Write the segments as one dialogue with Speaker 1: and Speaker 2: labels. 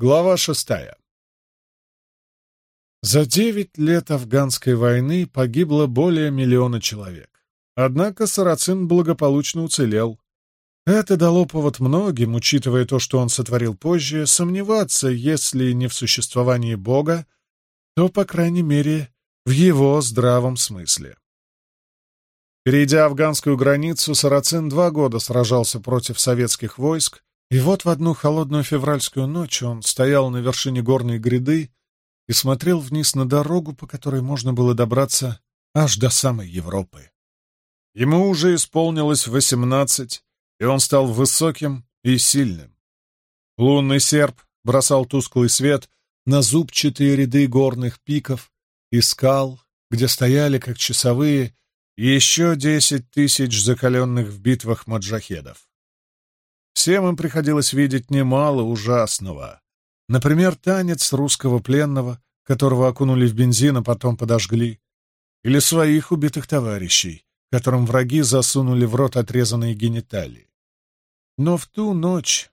Speaker 1: Глава шестая. За девять лет афганской войны погибло более миллиона человек. Однако Сарацин благополучно уцелел. Это дало повод многим, учитывая то, что он сотворил позже, сомневаться, если не в существовании Бога, то, по крайней мере, в его здравом смысле. Перейдя афганскую границу, Сарацин два года сражался против советских войск, и вот в одну холодную февральскую ночь он стоял на вершине горной гряды и смотрел вниз на дорогу, по которой можно было добраться аж до самой Европы. Ему уже исполнилось восемнадцать, и он стал высоким и сильным. Лунный серп бросал тусклый свет на зубчатые ряды горных пиков и скал, где стояли, как часовые, еще десять тысяч закаленных в битвах маджахедов. Всем им приходилось видеть немало ужасного. Например, танец русского пленного, которого окунули в бензин, а потом подожгли. Или своих убитых товарищей, которым враги засунули в рот отрезанные гениталии. Но в ту ночь,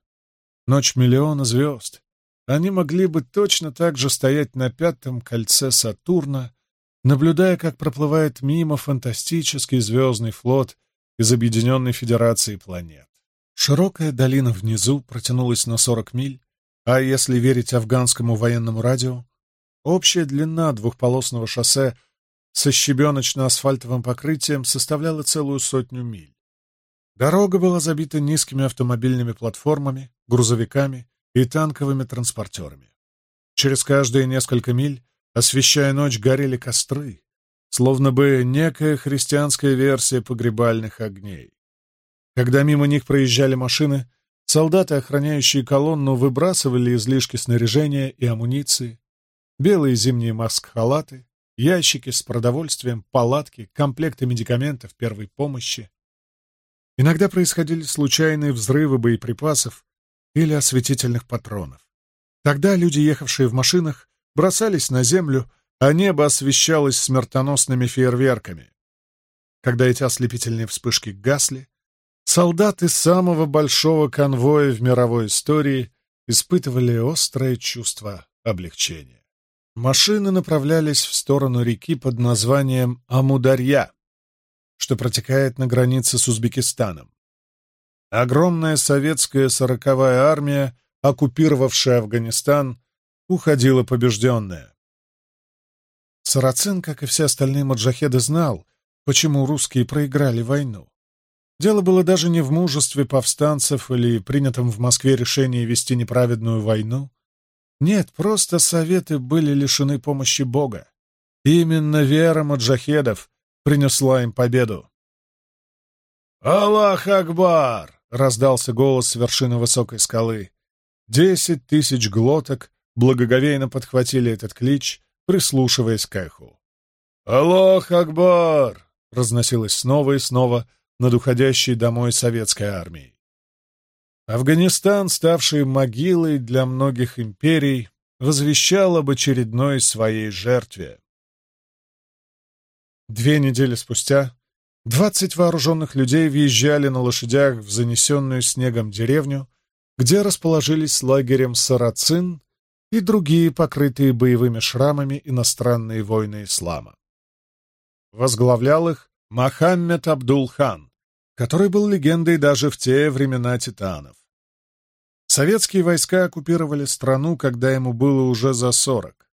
Speaker 1: ночь миллиона звезд, они могли бы точно так же стоять на пятом кольце Сатурна, наблюдая, как проплывает мимо фантастический звездный флот из Объединенной Федерации планет. Широкая долина внизу протянулась на 40 миль, а если верить афганскому военному радио, общая длина двухполосного шоссе со щебеночно-асфальтовым покрытием составляла целую сотню миль. Дорога была забита низкими автомобильными платформами, грузовиками и танковыми транспортерами. Через каждые несколько миль, освещая ночь, горели костры, словно бы некая христианская версия погребальных огней. Когда мимо них проезжали машины, солдаты, охраняющие колонну, выбрасывали излишки снаряжения и амуниции, белые зимние маск-халаты, ящики с продовольствием, палатки, комплекты медикаментов первой помощи. Иногда происходили случайные взрывы боеприпасов или осветительных патронов. Тогда люди, ехавшие в машинах, бросались на землю, а небо освещалось смертоносными фейерверками. Когда эти ослепительные вспышки гасли, Солдаты самого большого конвоя в мировой истории испытывали острое чувство облегчения. Машины направлялись в сторону реки под названием Амударья, что протекает на границе с Узбекистаном. Огромная советская сороковая армия, оккупировавшая Афганистан, уходила побежденная. Сарацин, как и все остальные маджахеды, знал, почему русские проиграли войну. Дело было даже не в мужестве повстанцев или принятом в Москве решении вести неправедную войну. Нет, просто советы были лишены помощи Бога. Именно вера маджахедов принесла им победу. «Аллах Акбар!» — раздался голос с вершины высокой скалы. Десять тысяч глоток благоговейно подхватили этот клич, прислушиваясь к эху. «Аллах Акбар!» — разносилось снова и снова — над уходящей домой советской армией. Афганистан, ставший могилой для многих империй, возвещал об очередной своей жертве. Две недели спустя двадцать вооруженных людей въезжали на лошадях в занесенную снегом деревню, где расположились лагерем сарацин и другие покрытые боевыми шрамами иностранные войны ислама. Возглавлял их Мохаммед Абдулхан, который был легендой даже в те времена титанов. Советские войска оккупировали страну, когда ему было уже за сорок.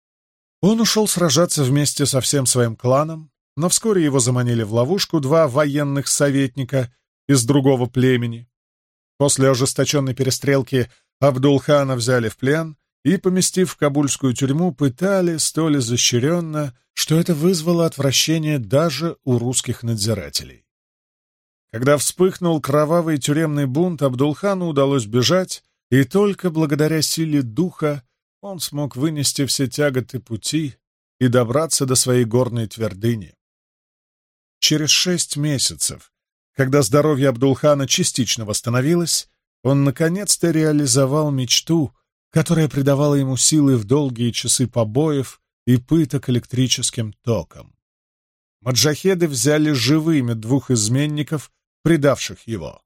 Speaker 1: Он ушел сражаться вместе со всем своим кланом, но вскоре его заманили в ловушку два военных советника из другого племени. После ожесточенной перестрелки Абдулхана взяли в плен, и, поместив в кабульскую тюрьму, пытали столь изощренно, что это вызвало отвращение даже у русских надзирателей. Когда вспыхнул кровавый тюремный бунт, Абдулхану удалось бежать, и только благодаря силе духа он смог вынести все тяготы пути и добраться до своей горной твердыни. Через шесть месяцев, когда здоровье Абдулхана частично восстановилось, он наконец-то реализовал мечту — которая придавала ему силы в долгие часы побоев и пыток электрическим током. Маджахеды взяли живыми двух изменников, предавших его.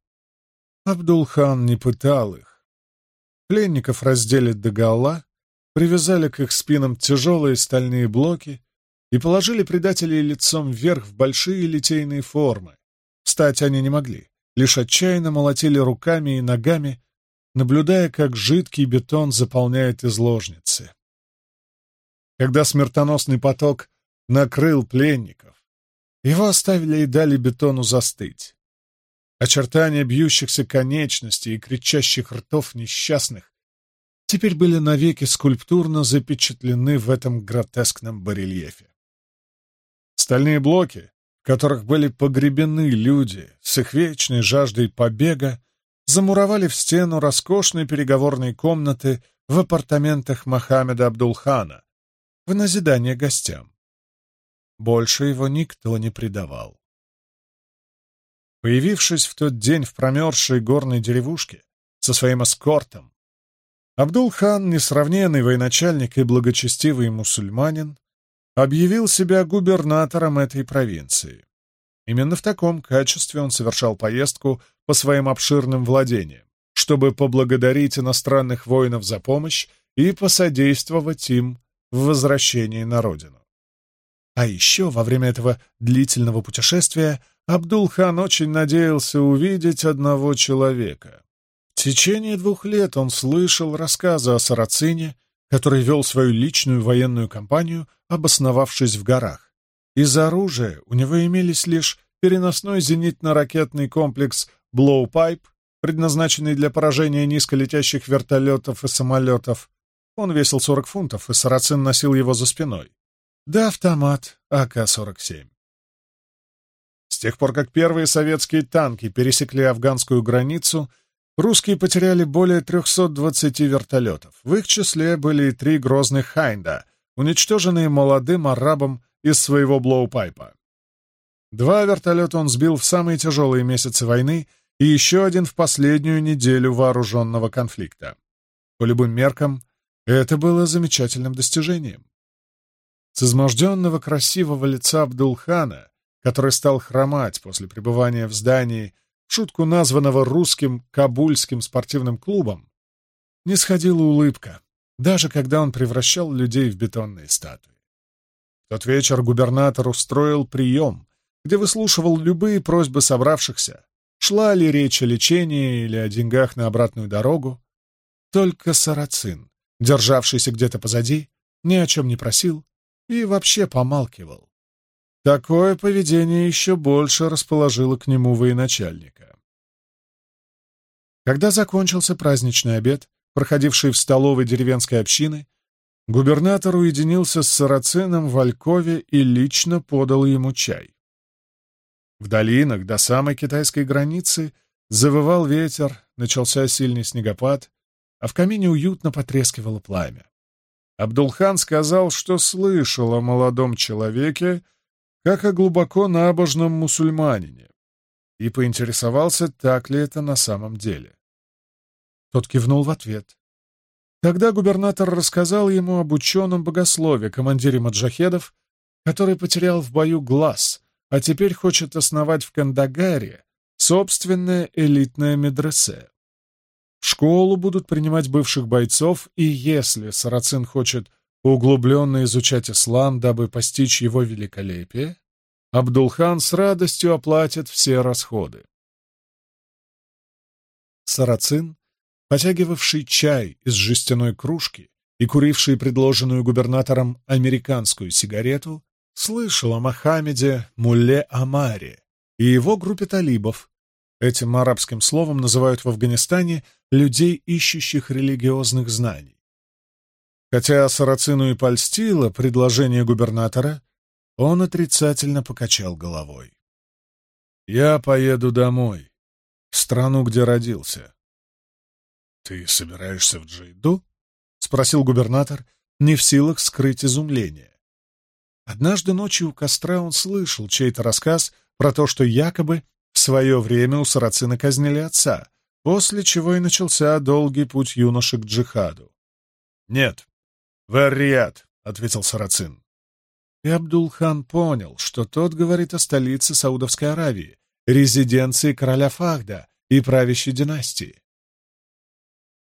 Speaker 1: Абдулхан не пытал их. Пленников раздели догола, привязали к их спинам тяжелые стальные блоки и положили предателей лицом вверх в большие литейные формы. Встать они не могли, лишь отчаянно молотили руками и ногами, наблюдая, как жидкий бетон заполняет изложницы. Когда смертоносный поток накрыл пленников, его оставили и дали бетону застыть. Очертания бьющихся конечностей и кричащих ртов несчастных теперь были навеки скульптурно запечатлены в этом гротескном барельефе. Стальные блоки, в которых были погребены люди с их вечной жаждой побега, замуровали в стену роскошной переговорной комнаты в апартаментах Мохаммеда Абдулхана в назидание гостям. Больше его никто не предавал. Появившись в тот день в промерзшей горной деревушке со своим эскортом, Абдул-хан, несравненный военачальник и благочестивый мусульманин, объявил себя губернатором этой провинции. Именно в таком качестве он совершал поездку по своим обширным владениям, чтобы поблагодарить иностранных воинов за помощь и посодействовать им в возвращении на родину. А еще во время этого длительного путешествия Абдул-хан очень надеялся увидеть одного человека. В течение двух лет он слышал рассказы о Сарацине, который вел свою личную военную кампанию, обосновавшись в горах. Из оружия у него имелись лишь переносной зенитно-ракетный комплекс «Блоупайп», предназначенный для поражения низколетящих вертолетов и самолетов. Он весил 40 фунтов, и Сарацин носил его за спиной. Да автомат АК-47. С тех пор, как первые советские танки пересекли афганскую границу, русские потеряли более 320 вертолетов. В их числе были и три грозных «Хайнда», уничтоженные молодым арабом из своего блоу-пайпа. Два вертолета он сбил в самые тяжелые месяцы войны и еще один в последнюю неделю вооруженного конфликта. По любым меркам, это было замечательным достижением. С изможденного красивого лица Абдулхана, который стал хромать после пребывания в здании, шутку названного русским кабульским спортивным клубом, не сходила улыбка, даже когда он превращал людей в бетонные статуи. Тот вечер губернатор устроил прием, где выслушивал любые просьбы собравшихся, шла ли речь о лечении или о деньгах на обратную дорогу. Только Сарацин, державшийся где-то позади, ни о чем не просил и вообще помалкивал. Такое поведение еще больше расположило к нему военачальника. Когда закончился праздничный обед, проходивший в столовой деревенской общины, Губернатор уединился с сарацином в Алькове и лично подал ему чай. В долинах до самой китайской границы завывал ветер, начался сильный снегопад, а в камине уютно потрескивало пламя. Абдулхан сказал, что слышал о молодом человеке, как о глубоко набожном мусульманине, и поинтересовался, так ли это на самом деле. Тот кивнул в ответ. Тогда губернатор рассказал ему об ученом богослове, командире маджахедов, который потерял в бою глаз, а теперь хочет основать в Кандагаре собственное элитное медресе. В школу будут принимать бывших бойцов, и если Сарацин хочет углубленно изучать ислам, дабы постичь его великолепие, Абдулхан с радостью оплатит все расходы. Сарацин потягивавший чай из жестяной кружки и куривший предложенную губернатором американскую сигарету, слышал о Мохаммеде Муле Амаре и его группе талибов. Этим арабским словом называют в Афганистане людей, ищущих религиозных знаний. Хотя Сарацину и польстило предложение губернатора, он отрицательно покачал головой. «Я поеду домой, в страну, где родился. «Ты собираешься в Джейду?» — спросил губернатор, не в силах скрыть изумление. Однажды ночью у костра он слышал чей-то рассказ про то, что якобы в свое время у сарацина казнили отца, после чего и начался долгий путь юноши к джихаду. «Нет, в Эр-Рияд», — ответил сарацин. И Абдулхан понял, что тот говорит о столице Саудовской Аравии, резиденции короля Фахда и правящей династии.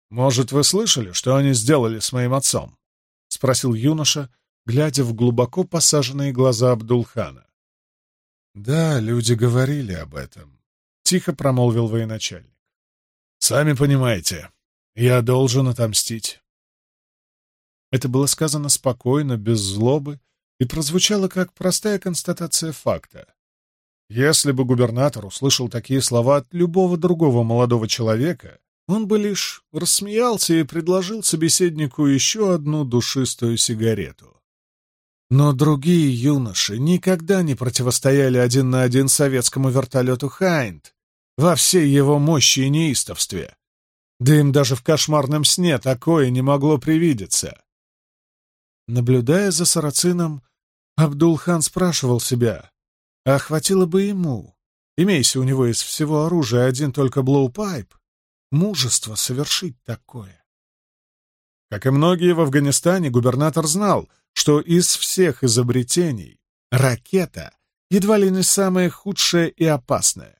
Speaker 1: «Может, вы слышали, что они сделали с моим отцом?» — спросил юноша, глядя в глубоко посаженные глаза Абдулхана. «Да, люди говорили об этом», — тихо промолвил военачальник. «Сами понимаете, я должен отомстить». Это было сказано спокойно, без злобы, и прозвучало как простая констатация факта. Если бы губернатор услышал такие слова от любого другого молодого человека, он бы лишь рассмеялся и предложил собеседнику еще одну душистую сигарету. Но другие юноши никогда не противостояли один на один советскому вертолету «Хайнд» во всей его мощи и неистовстве. Да им даже в кошмарном сне такое не могло привидеться. Наблюдая за сарацином, Абдулхан спрашивал себя, а хватило бы ему, имейся у него из всего оружия один только блоу-пайп? мужество совершить такое. Как и многие в Афганистане, губернатор знал, что из всех изобретений ракета едва ли не самая худшая и опасная.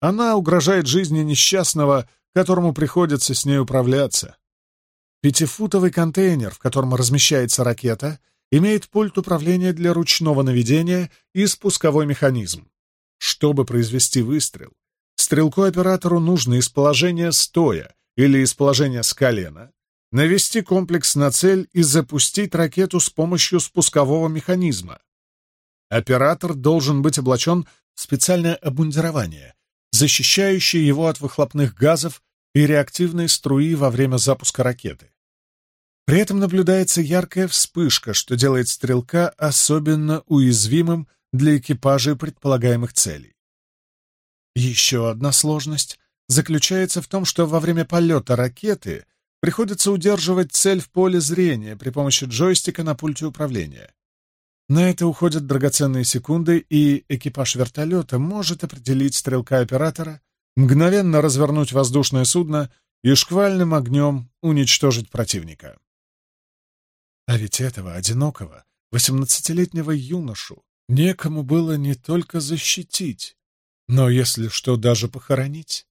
Speaker 1: Она угрожает жизни несчастного, которому приходится с ней управляться. Пятифутовый контейнер, в котором размещается ракета, имеет пульт управления для ручного наведения и спусковой механизм. Чтобы произвести выстрел, стрелку оператору нужно из положения стоя или из положения с колена навести комплекс на цель и запустить ракету с помощью спускового механизма. Оператор должен быть облачен в специальное обмундирование, защищающее его от выхлопных газов и реактивной струи во время запуска ракеты. При этом наблюдается яркая вспышка, что делает стрелка особенно уязвимым для экипажей предполагаемых целей. Еще одна сложность заключается в том, что во время полета ракеты приходится удерживать цель в поле зрения при помощи джойстика на пульте управления. На это уходят драгоценные секунды, и экипаж вертолета может определить стрелка оператора, мгновенно развернуть воздушное судно и шквальным огнем уничтожить противника. А ведь этого одинокого, 18-летнего юношу, некому было не только защитить, но если что, даже похоронить.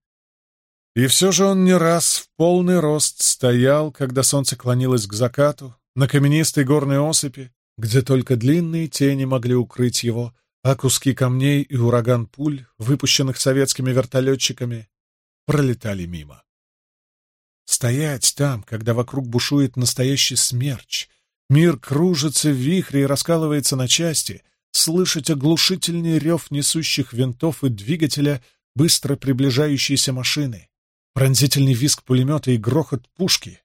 Speaker 1: И все же он не раз в полный рост стоял, когда солнце клонилось к закату, на каменистой горной осыпи, где только длинные тени могли укрыть его, а куски камней и ураган пуль, выпущенных советскими вертолетчиками, пролетали мимо. Стоять там, когда вокруг бушует настоящий смерч, мир кружится в вихре и раскалывается на части — слышать оглушительный рев несущих винтов и двигателя быстро приближающейся машины, пронзительный визг пулемета и грохот пушки.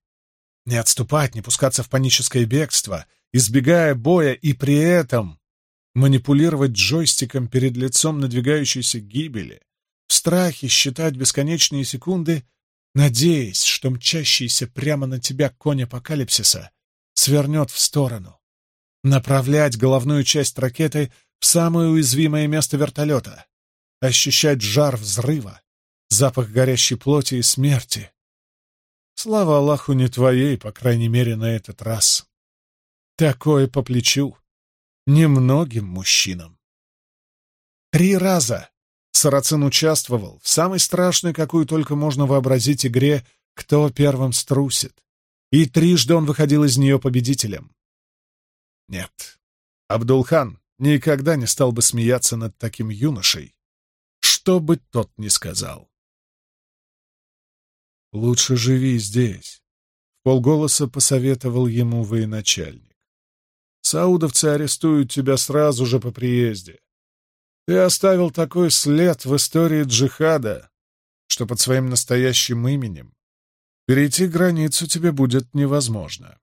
Speaker 1: Не отступать, не пускаться в паническое бегство, избегая боя и при этом манипулировать джойстиком перед лицом надвигающейся гибели, в страхе считать бесконечные секунды, надеясь, что мчащийся прямо на тебя конь апокалипсиса свернет в сторону, направлять головную часть ракеты в самое уязвимое место вертолета, ощущать жар взрыва, запах горящей плоти и смерти. Слава Аллаху не твоей, по крайней мере, на этот раз. Такое по плечу немногим мужчинам. Три раза Сарацин участвовал в самой страшной, какую только можно вообразить игре «Кто первым струсит?». И трижды он выходил из нее победителем. Нет. Абдулхан никогда не стал бы смеяться над таким юношей, что бы тот ни сказал. «Лучше живи здесь», — в полголоса посоветовал ему военачальник. «Саудовцы арестуют тебя сразу же по приезде. Ты оставил такой след в истории джихада, что под своим настоящим именем перейти границу тебе будет невозможно».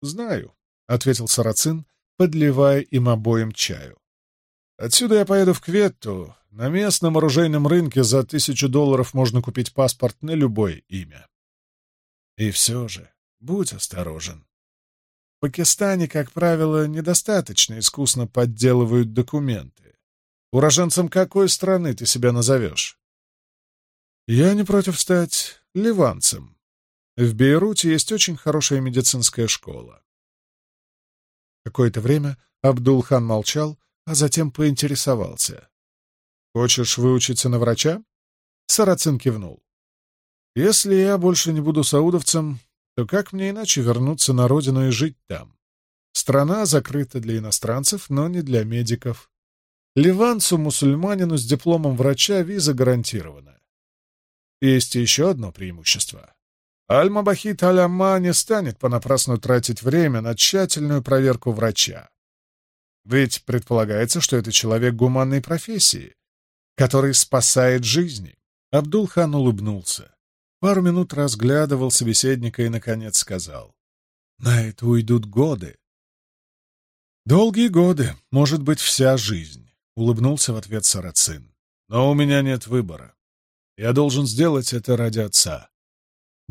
Speaker 1: «Знаю», ответил Сарацин, подливая им обоим чаю. «Отсюда я поеду в Кветту. На местном оружейном рынке за тысячу долларов можно купить паспорт на любое имя. И все же, будь осторожен. В Пакистане, как правило, недостаточно искусно подделывают документы. Уроженцем какой страны ты себя назовешь?» «Я не против стать ливанцем. В Бейруте есть очень хорошая медицинская школа. Какое-то время Абдулхан молчал, а затем поинтересовался. «Хочешь выучиться на врача?» Сарацин кивнул. «Если я больше не буду саудовцем, то как мне иначе вернуться на родину и жить там? Страна закрыта для иностранцев, но не для медиков. Ливанцу-мусульманину с дипломом врача виза гарантирована. Есть еще одно преимущество. Альма Бахит Аляма не станет понапрасну тратить время на тщательную проверку врача. Ведь предполагается, что это человек гуманной профессии, который спасает жизни. Абдулхан улыбнулся. Пару минут разглядывал собеседника и, наконец, сказал. «На это уйдут годы». «Долгие годы, может быть, вся жизнь», — улыбнулся в ответ Сарацин. «Но у меня нет выбора. Я должен сделать это ради отца».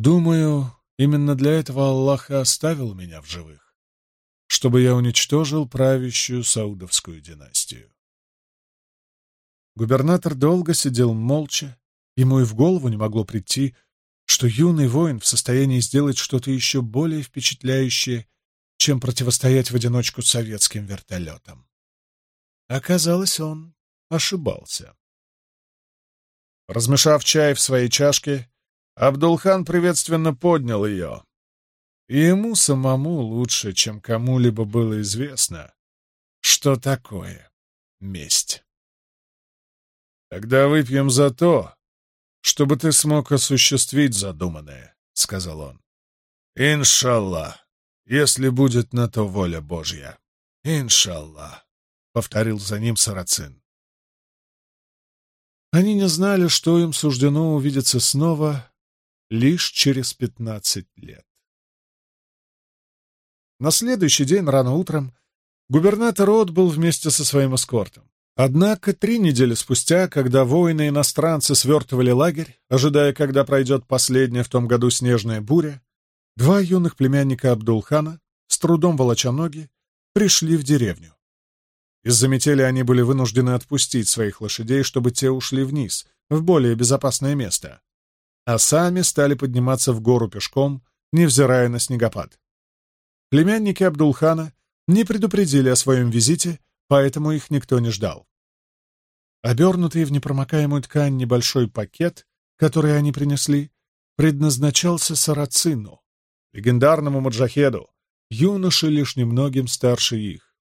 Speaker 1: Думаю, именно для этого Аллах и оставил меня в живых, чтобы я уничтожил правящую саудовскую династию. Губернатор долго сидел молча, ему и в голову не могло прийти, что юный воин в состоянии сделать что-то еще более впечатляющее, чем противостоять в одиночку советским вертолетам. Оказалось, он ошибался. Размешав чай в своей чашке, Абдулхан приветственно поднял ее. И ему самому лучше, чем кому-либо было известно, что такое месть. «Тогда выпьем за то, чтобы ты смог осуществить задуманное», — сказал он. «Иншалла, если будет на то воля Божья». «Иншалла», — повторил за ним Сарацин. Они не знали, что им суждено увидеться снова, лишь через пятнадцать лет. На следующий день рано утром губернатор отбыл вместе со своим эскортом. Однако три недели спустя, когда воины-иностранцы свертывали лагерь, ожидая, когда пройдет последняя в том году снежная буря, два юных племянника Абдулхана, с трудом волоча ноги, пришли в деревню. Из-за метели они были вынуждены отпустить своих лошадей, чтобы те ушли вниз, в более безопасное место а сами стали подниматься в гору пешком, невзирая на снегопад. Племянники Абдулхана не предупредили о своем визите, поэтому их никто не ждал. Обернутый в непромокаемую ткань небольшой пакет, который они принесли, предназначался Сарацину, легендарному маджахеду, юноше лишь немногим старше их.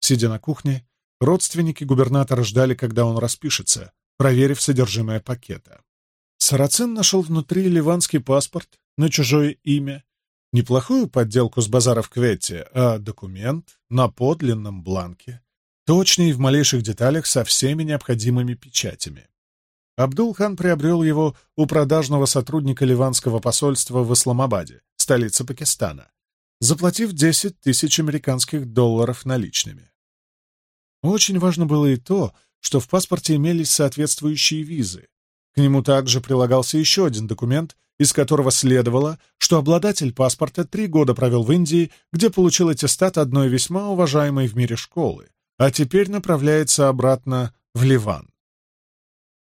Speaker 1: Сидя на кухне, родственники губернатора ждали, когда он распишется, проверив содержимое пакета. Сарацин нашел внутри ливанский паспорт на чужое имя, неплохую подделку с базара в Квете, а документ на подлинном бланке, точный в малейших деталях со всеми необходимыми печатями. Абдул-хан приобрел его у продажного сотрудника ливанского посольства в Исламабаде, столице Пакистана, заплатив 10 тысяч американских долларов наличными. Очень важно было и то, что в паспорте имелись соответствующие визы, к нему также прилагался еще один документ, из которого следовало, что обладатель паспорта три года провел в Индии, где получил аттестат одной весьма уважаемой в мире школы, а теперь направляется обратно в Ливан.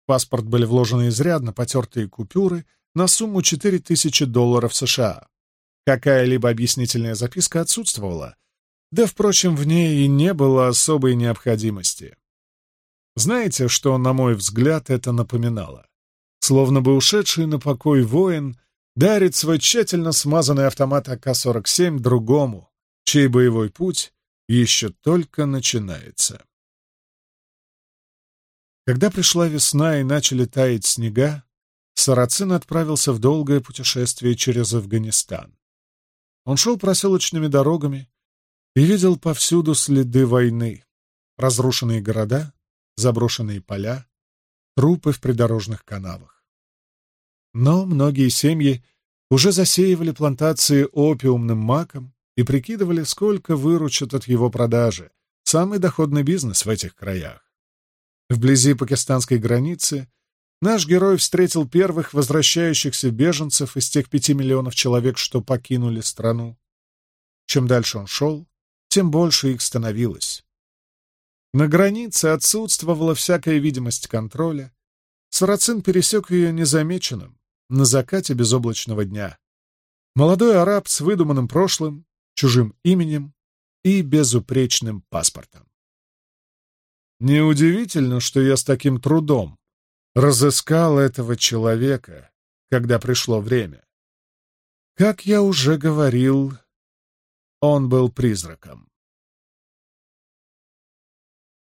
Speaker 1: В паспорт были вложены изрядно потертые купюры на сумму 4000 долларов США. Какая-либо объяснительная записка отсутствовала, да, впрочем, в ней и не было особой необходимости. Знаете, что, на мой взгляд, это напоминало? Словно бы ушедший на покой воин дарит свой тщательно смазанный автомат АК-47 другому, чей боевой путь еще только начинается. Когда пришла весна и начали таять снега, Сарацин отправился в долгое путешествие через Афганистан. Он шел проселочными дорогами и видел повсюду следы войны, разрушенные города, заброшенные поля, трупы в придорожных канавах. Но многие семьи уже засеивали плантации опиумным маком и прикидывали, сколько выручат от его продажи, самый доходный бизнес в этих краях. Вблизи пакистанской границы наш герой встретил первых возвращающихся беженцев из тех пяти миллионов человек, что покинули страну. Чем дальше он шел, тем больше их становилось. На границе отсутствовала всякая видимость контроля. Сарацин пересек ее незамеченным, на закате безоблачного дня. Молодой араб с выдуманным прошлым, чужим именем и безупречным паспортом. Неудивительно, что я с таким трудом разыскал этого человека, когда пришло время. Как я уже говорил, он был призраком.